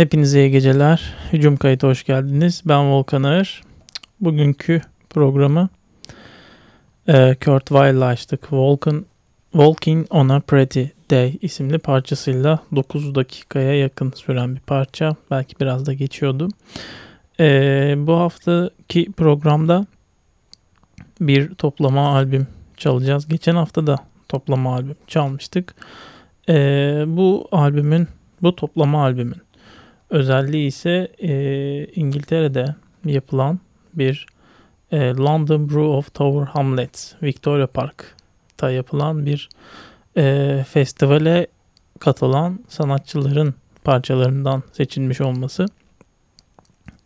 Hepinize iyi geceler. Hücum kayıtı hoş geldiniz. Ben Volkan Ağır. Bugünkü programı e, Kurt Weill'la açtık. Volkan, Walking on a Pretty Day isimli parçasıyla 9 dakikaya yakın süren bir parça. Belki biraz da geçiyordu. E, bu haftaki programda bir toplama albüm çalacağız. Geçen hafta da toplama albüm çalmıştık. E, bu albümün, bu toplama albümün özelliği ise e, İngiltere'de yapılan bir e, London Brew of Tower Hamlets Victoria Park'ta yapılan bir e, festivale katılan sanatçıların parçalarından seçilmiş olması.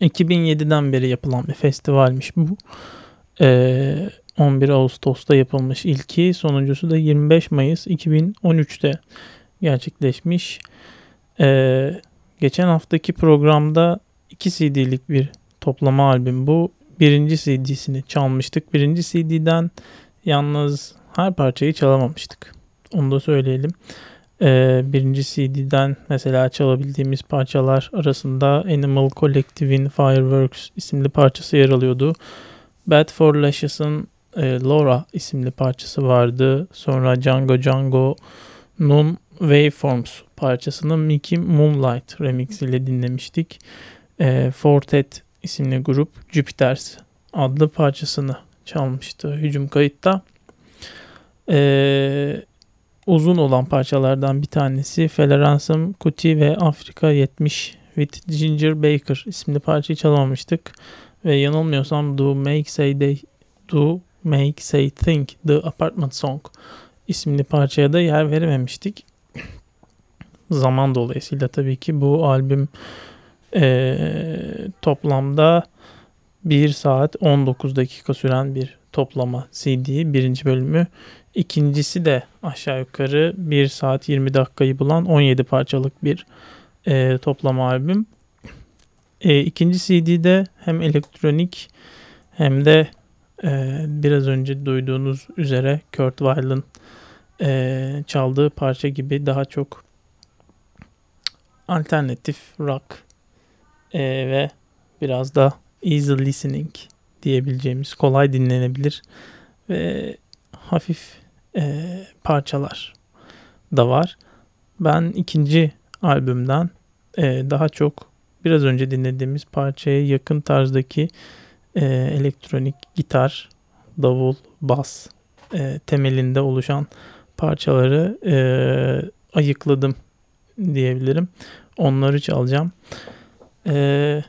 2007'den beri yapılan bir festivalmiş bu. Ee, 11 Ağustos'ta yapılmış ilki. Sonuncusu da 25 Mayıs 2013'te gerçekleşmiş. Ee, geçen haftaki programda 2 CD'lik bir toplama albüm bu. Birinci CD'sini çalmıştık. Birinci CD'den yalnız her parçayı çalamamıştık. Onu da söyleyelim. Ee, birinci CD'den mesela çalabildiğimiz parçalar arasında Animal Collective'in Fireworks isimli parçası yer alıyordu. Bad for Lashes'ın e, Laura isimli parçası vardı. Sonra Django Django'nun Waveforms parçasını Mickey Moonlight remix ile dinlemiştik. E, Fortet isimli grup Jupiters adlı parçasını çalmıştı hücum kayıtta. Ee, uzun olan parçalardan bir tanesi Feleransım Kuti ve Afrika 70 with Ginger Baker isimli parçayı çalamamıştık. Ve yanılmıyorsam Do Make Say They Do Make Say Think The Apartment Song isimli parçaya da yer verememiştik. Zaman dolayısıyla tabii ki bu albüm e, toplamda 1 saat 19 dakika süren bir toplama CD birinci bölümü. İkincisi de aşağı yukarı 1 saat 20 dakikayı bulan 17 parçalık bir e, toplama albüm. E, ikinci CD'de hem elektronik hem de e, biraz önce duyduğunuz üzere Kurt Weill'ın e, çaldığı parça gibi daha çok alternatif rock e, ve biraz da easy listening diyebileceğimiz kolay dinlenebilir ve hafif e, parçalar da var. Ben ikinci albümden e, daha çok biraz önce dinlediğimiz parçaya yakın tarzdaki e, elektronik gitar, davul, bas e, temelinde oluşan parçaları e, ayıkladım diyebilirim. Onları çalacağım. E,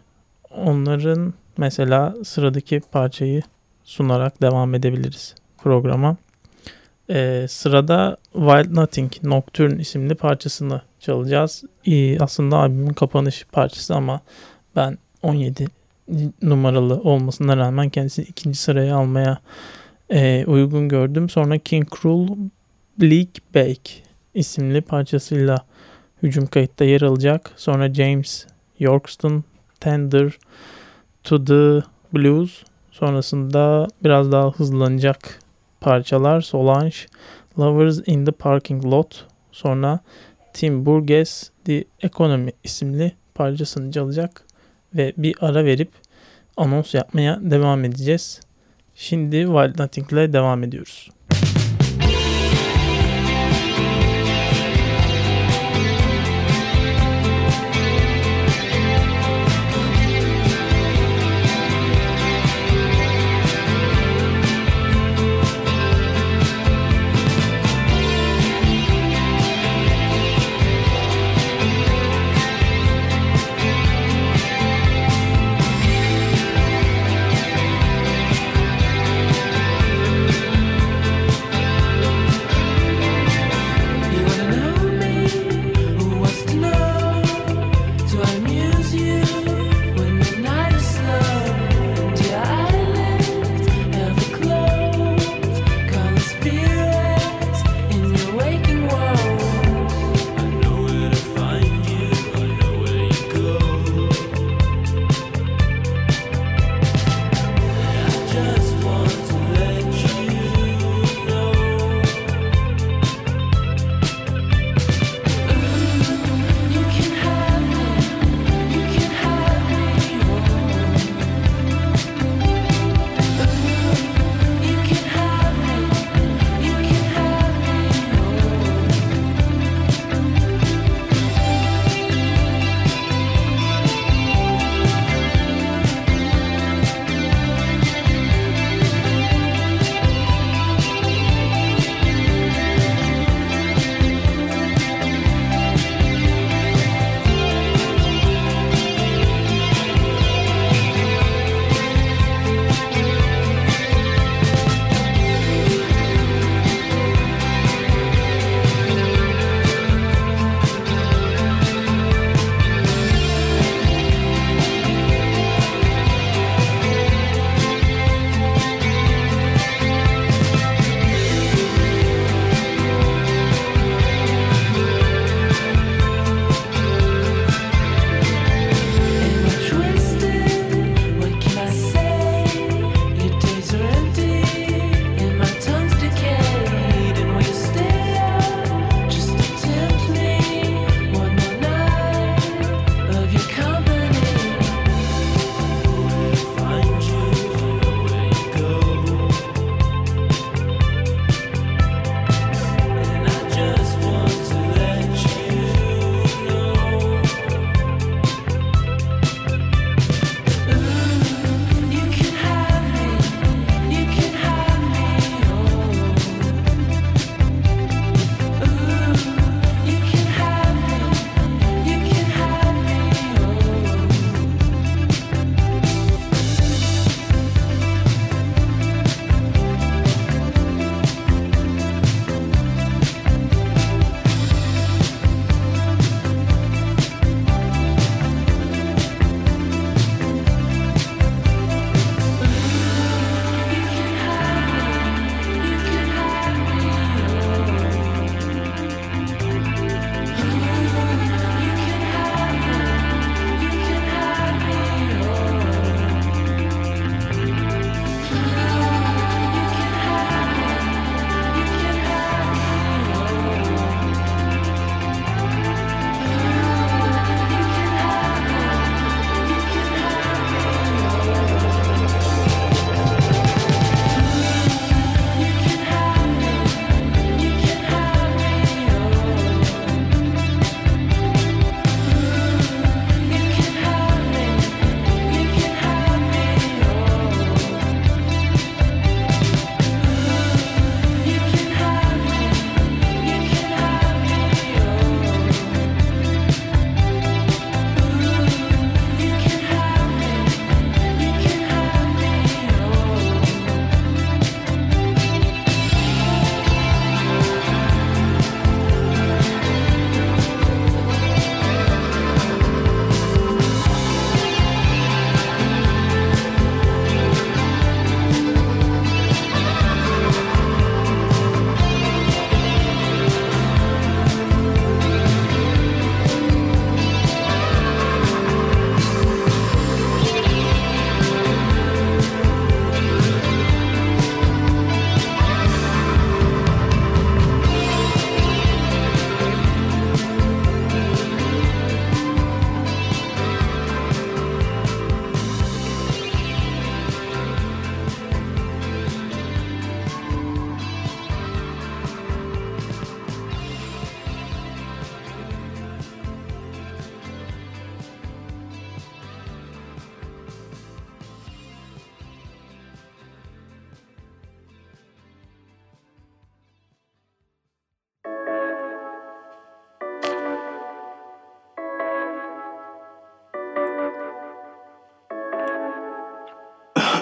onların mesela sıradaki parçayı sunarak devam edebiliriz programa. Ee, sırada Wild Nothing Nocturne isimli parçasını çalacağız. Ee, aslında albümün kapanış parçası ama ben 17 numaralı olmasına rağmen kendisini ikinci sıraya almaya e, uygun gördüm. Sonra King Cruel Bleak Bake isimli parçasıyla hücum kayıtta yer alacak. Sonra James Yorkston Tender to the Blues sonrasında biraz daha hızlanacak parçalar Solange, Lovers in the Parking Lot, sonra Tim Burgess The Economy isimli parçasını çalacak ve bir ara verip anons yapmaya devam edeceğiz. Şimdi Wild Nothing ile devam ediyoruz.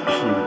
action.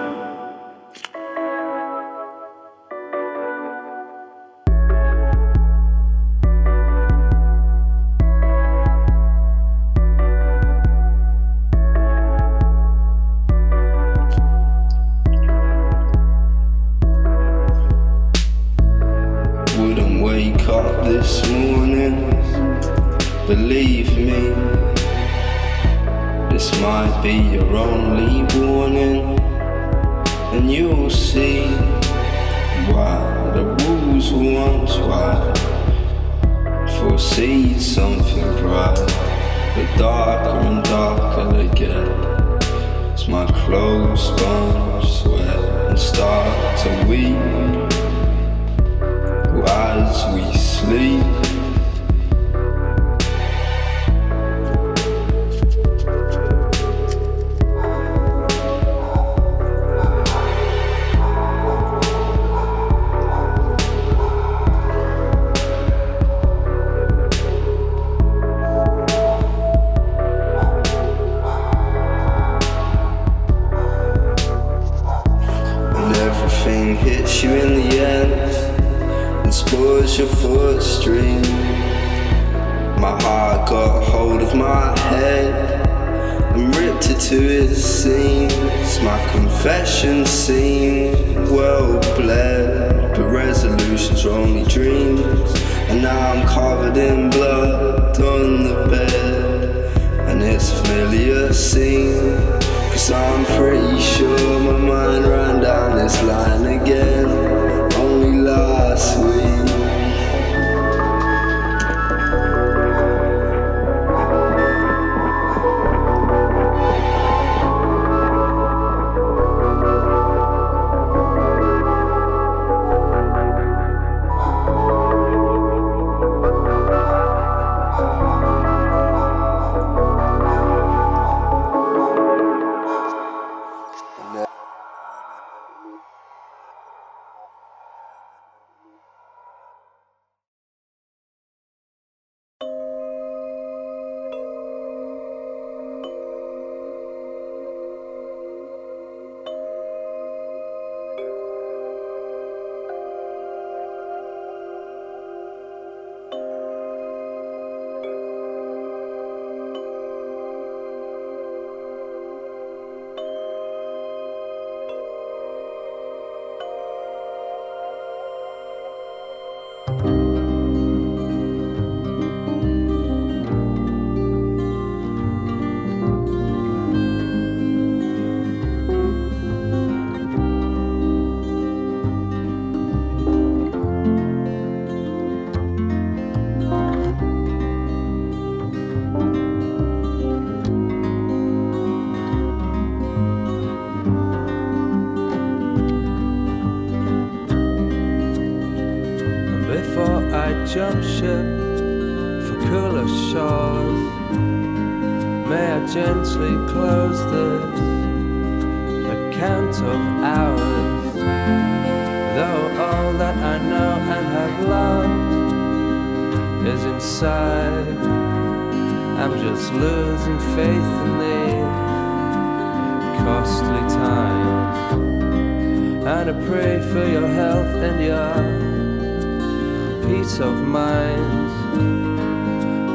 Peace of mind.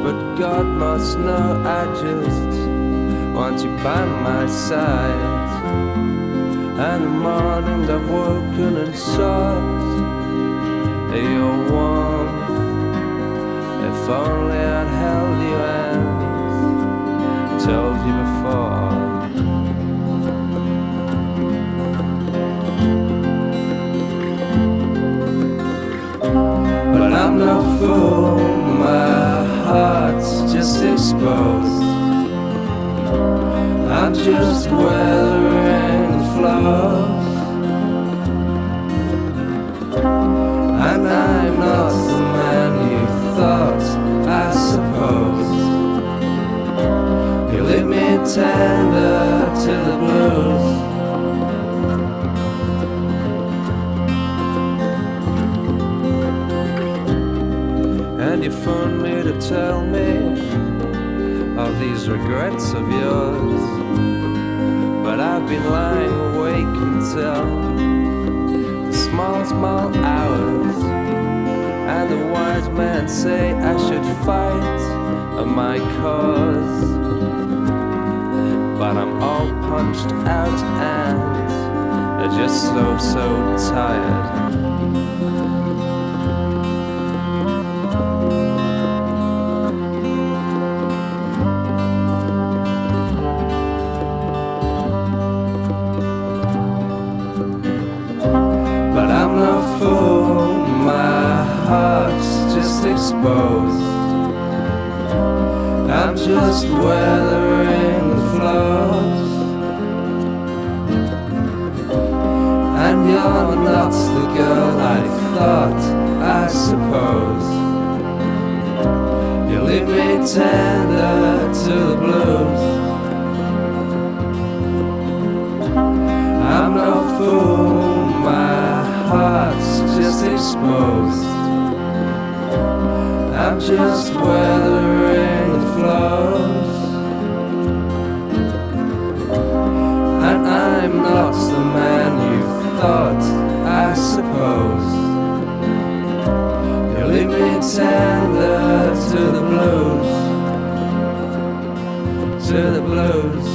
But God must know I just want you by my side. And the mornings I've woken and sought your warmth. If only I'd held you and told you fool, my heart's just exposed. I'm just weathering the flaws. And I'm not the man you thought, I suppose. You leave me tender to the blues. Tell me of these regrets of yours. But I've been lying awake until the small, small hours. And the wise men say I should fight my cause. But I'm all punched out and just so, so tired. And you're not the girl I thought, I suppose. You leave me tender to the blues. I'm no fool, my heart's just exposed. I'm just weathering the flows. Leave me tender to the blues, to the blues.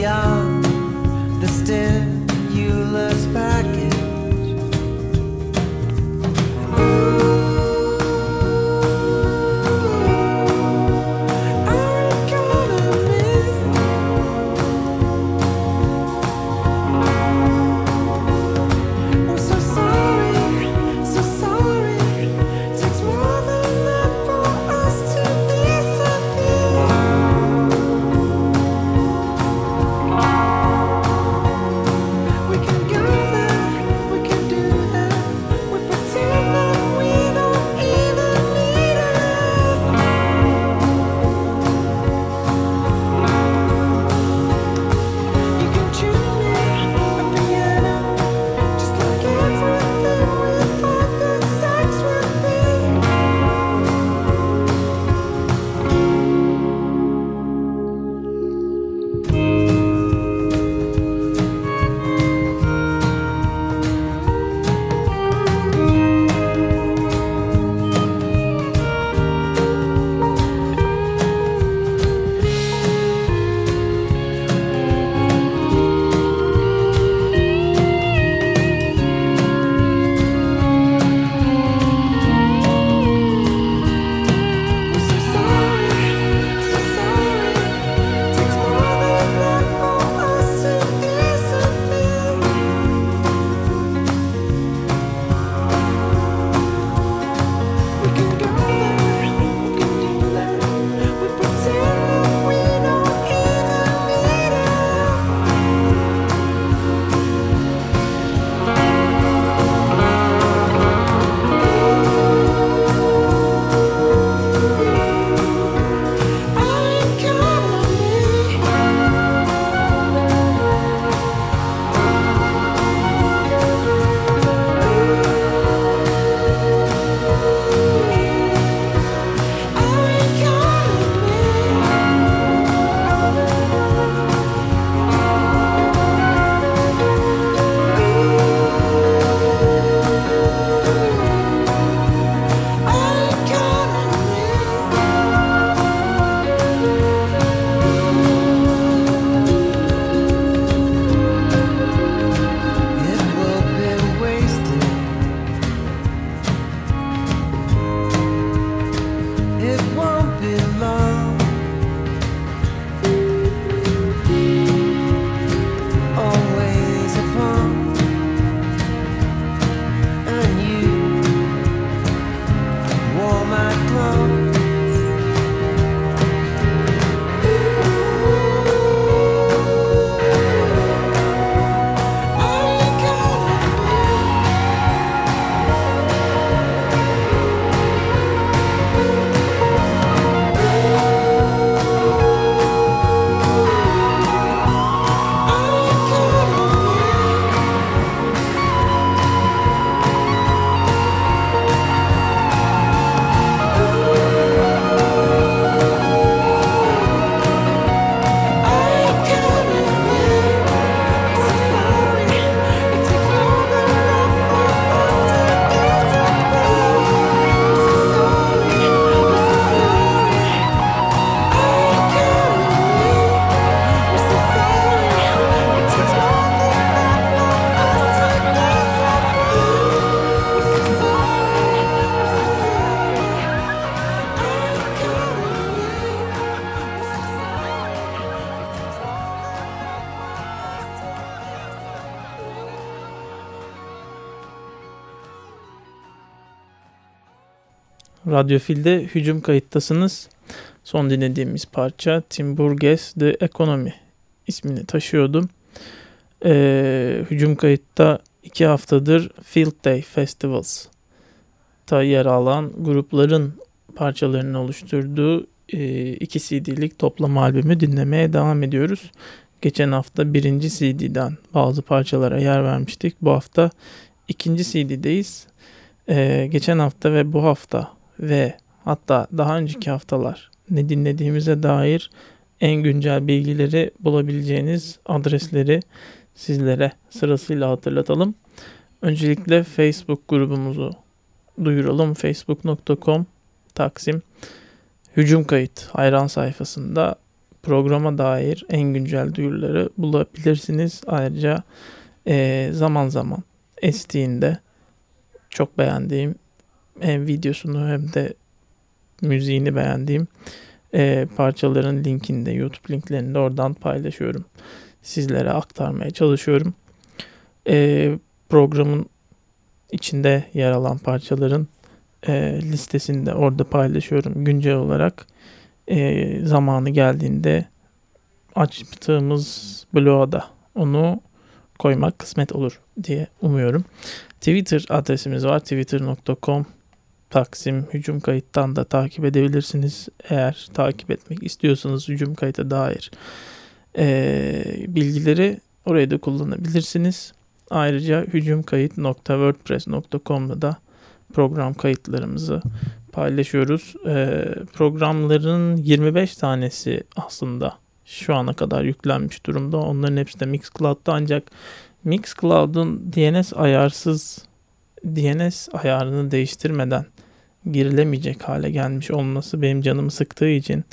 beyond the stimulus. Radyofil'de hücum kayıttasınız. Son dinlediğimiz parça Tim Burgess The Economy ismini taşıyordu. Ee, hücum kayıtta iki haftadır Field Day Festivals ta yer alan grupların parçalarını oluşturduğu e, iki CD'lik toplam albümü dinlemeye devam ediyoruz. Geçen hafta birinci CD'den bazı parçalara yer vermiştik. Bu hafta ikinci CD'deyiz. Ee, geçen hafta ve bu hafta ve hatta daha önceki haftalar ne dinlediğimize dair en güncel bilgileri bulabileceğiniz adresleri sizlere sırasıyla hatırlatalım. Öncelikle Facebook grubumuzu duyuralım. Facebook.com Taksim Hücum Kayıt hayran sayfasında programa dair en güncel duyuruları bulabilirsiniz. Ayrıca e, zaman zaman estiğinde çok beğendiğim hem videosunu hem de müziğini beğendiğim e, parçaların linkini de YouTube linklerini de oradan paylaşıyorum. Sizlere aktarmaya çalışıyorum. E, programın içinde yer alan parçaların e, listesini de orada paylaşıyorum güncel olarak. E, zamanı geldiğinde açtığımız bloğa da onu koymak kısmet olur diye umuyorum. Twitter adresimiz var. Twitter.com Taksim hücum kayıttan da takip edebilirsiniz. Eğer takip etmek istiyorsanız hücum kayıta dair e, bilgileri oraya da kullanabilirsiniz. Ayrıca hücumkayıt.wordpress.com'da da program kayıtlarımızı paylaşıyoruz. E, programların 25 tanesi aslında şu ana kadar yüklenmiş durumda. Onların hepsi de Mixcloud'da ancak Mixcloud'un DNS ayarsız DNS ayarını değiştirmeden girilemeyecek hale gelmiş olması benim canımı sıktığı için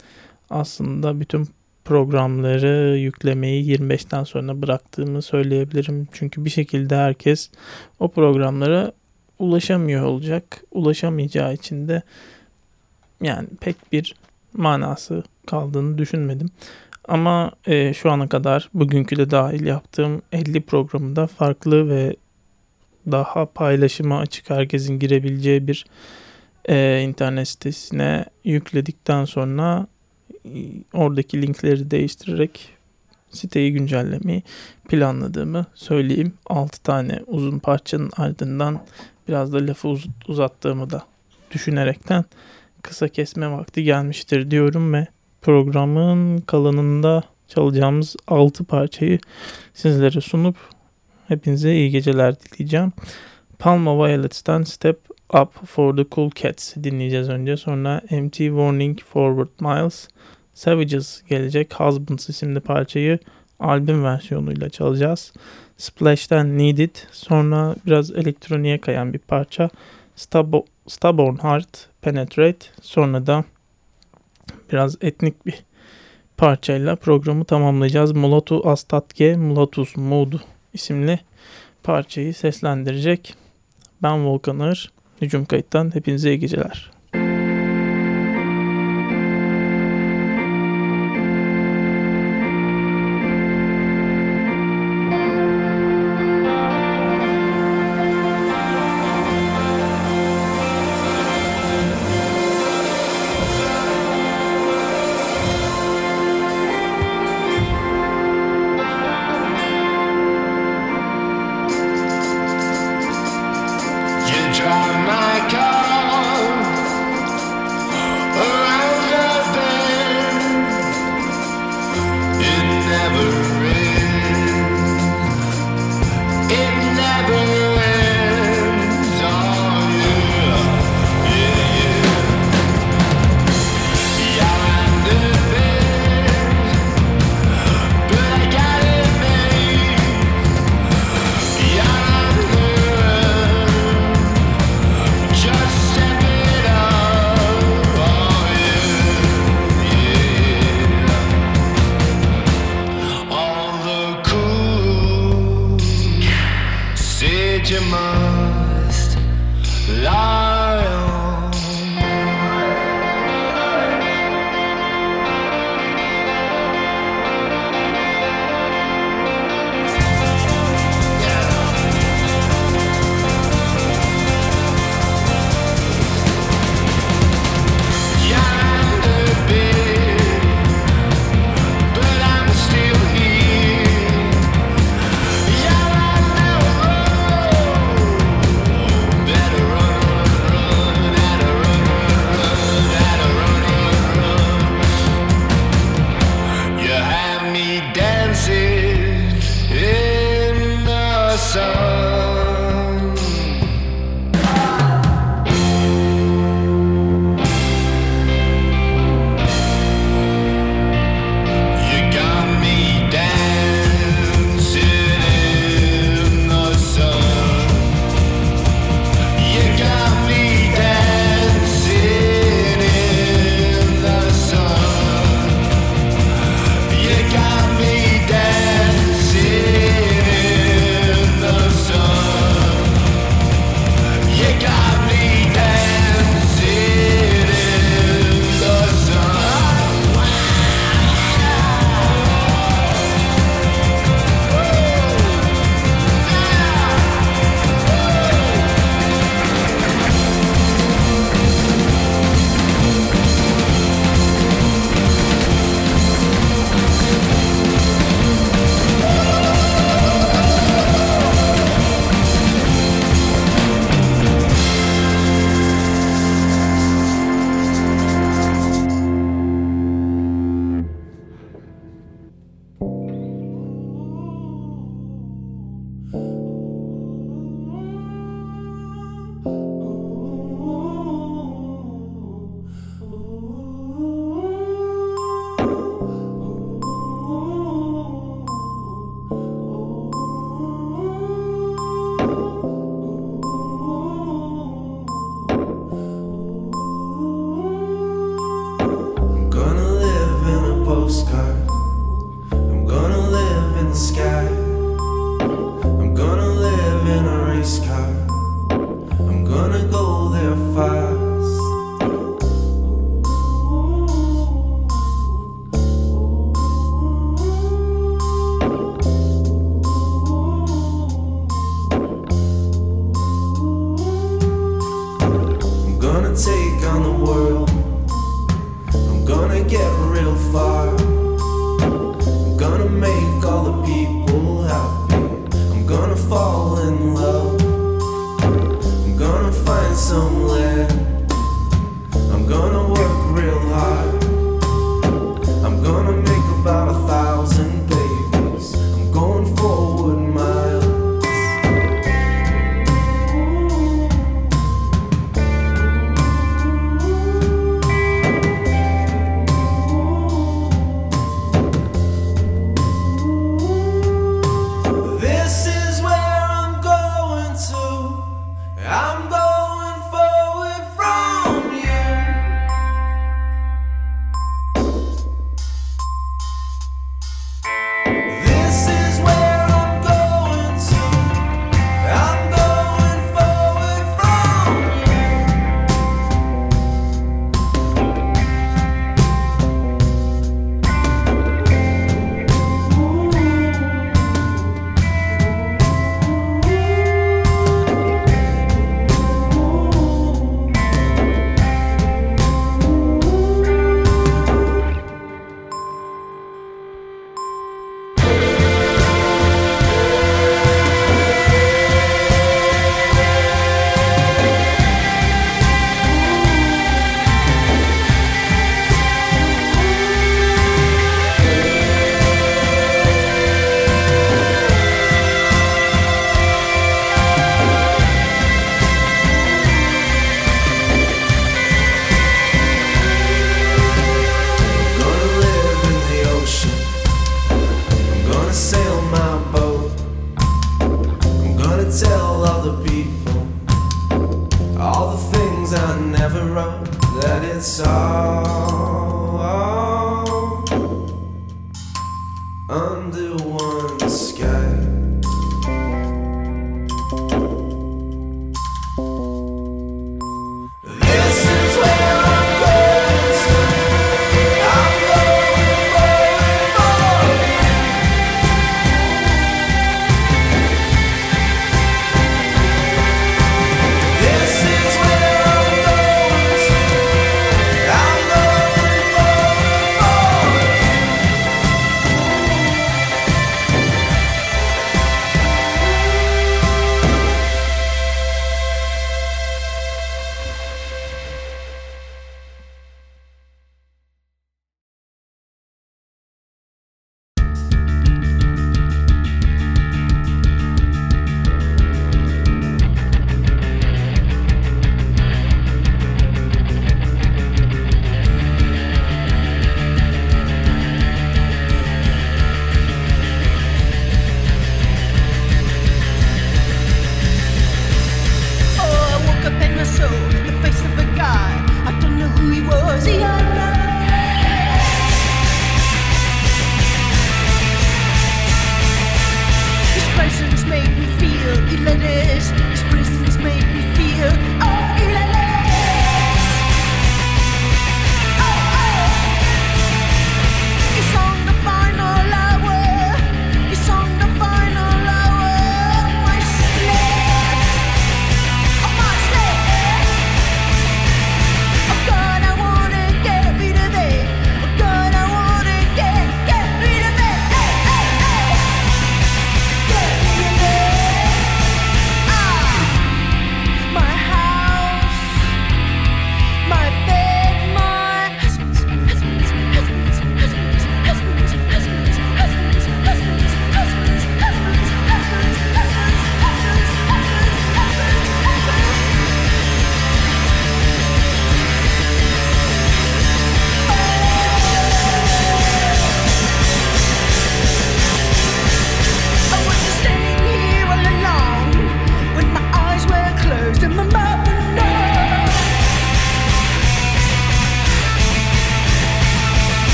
aslında bütün programları yüklemeyi 25'ten sonra bıraktığımı söyleyebilirim. Çünkü bir şekilde herkes o programlara ulaşamıyor olacak. Ulaşamayacağı için de yani pek bir manası kaldığını düşünmedim. Ama e, şu ana kadar bugünkü de dahil yaptığım 50 programında farklı ve daha paylaşıma açık herkesin girebileceği bir e, internet sitesine yükledikten sonra e, oradaki linkleri değiştirerek siteyi güncellemeyi planladığımı söyleyeyim. 6 tane uzun parçanın ardından biraz da lafı uz- uzattığımı da düşünerekten kısa kesme vakti gelmiştir diyorum ve programın kalanında çalacağımız 6 parçayı sizlere sunup hepinize iyi geceler dileyeceğim. Palma Violets'ten Step Up for the Cool Cats dinleyeceğiz önce. Sonra MT Warning Forward Miles. Savages gelecek. Husbands isimli parçayı albüm versiyonuyla çalacağız. Splash'ten Need It. Sonra biraz elektroniğe kayan bir parça. Stub Stubborn Heart Penetrate. Sonra da biraz etnik bir parçayla programı tamamlayacağız. Mulatu Astatke Mulatus Mood isimli parçayı seslendirecek. Ben Volkan Ağır. Hücum Kayıt'tan hepinize iyi geceler. sun.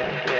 yeah, yeah.